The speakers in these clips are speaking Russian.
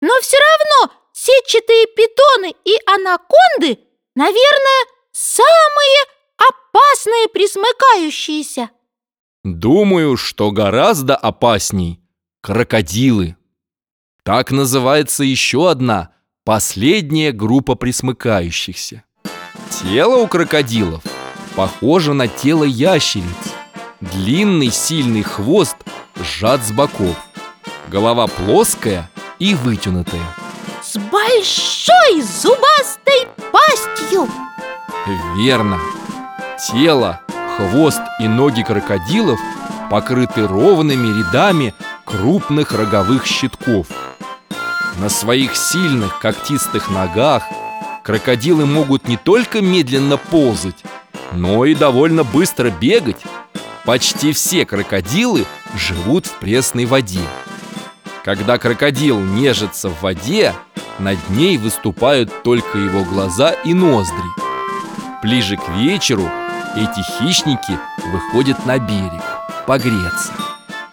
Но все равно сетчатые питоны и анаконды, наверное, самые опасные присмыкающиеся. Думаю, что гораздо опасней крокодилы. Так называется еще одна, последняя группа присмыкающихся. Тело у крокодилов похоже на тело ящериц. Длинный сильный хвост сжат с боков. Голова плоская и вытянутая. С большой зубастой пастью. Верно. Тело, хвост и ноги крокодилов покрыты ровными рядами крупных роговых щитков. На своих сильных когтистых ногах крокодилы могут не только медленно ползать, но и довольно быстро бегать. Почти все крокодилы живут в пресной воде. Когда крокодил нежится в воде, над ней выступают только его глаза и ноздри. Ближе к вечеру эти хищники выходят на берег погреться.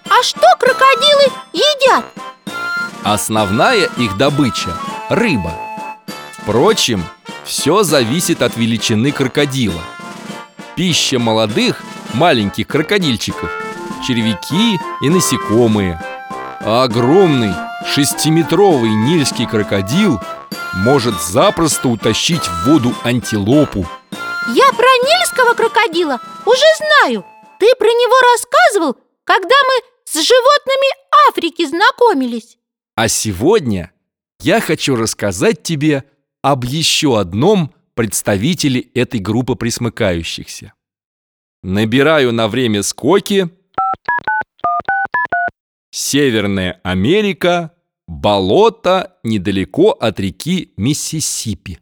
А что крокодилы едят? Основная их добыча – рыба. Впрочем, все зависит от величины крокодила. Пища молодых, маленьких крокодильчиков – червяки и насекомые. А огромный шестиметровый нильский крокодил может запросто утащить в воду антилопу. Я про нильского крокодила уже знаю. Ты про него рассказывал, когда мы с животными Африки знакомились. А сегодня я хочу рассказать тебе об еще одном представителе этой группы присмыкающихся. Набираю на время скоки Северная Америка, болото недалеко от реки Миссисипи.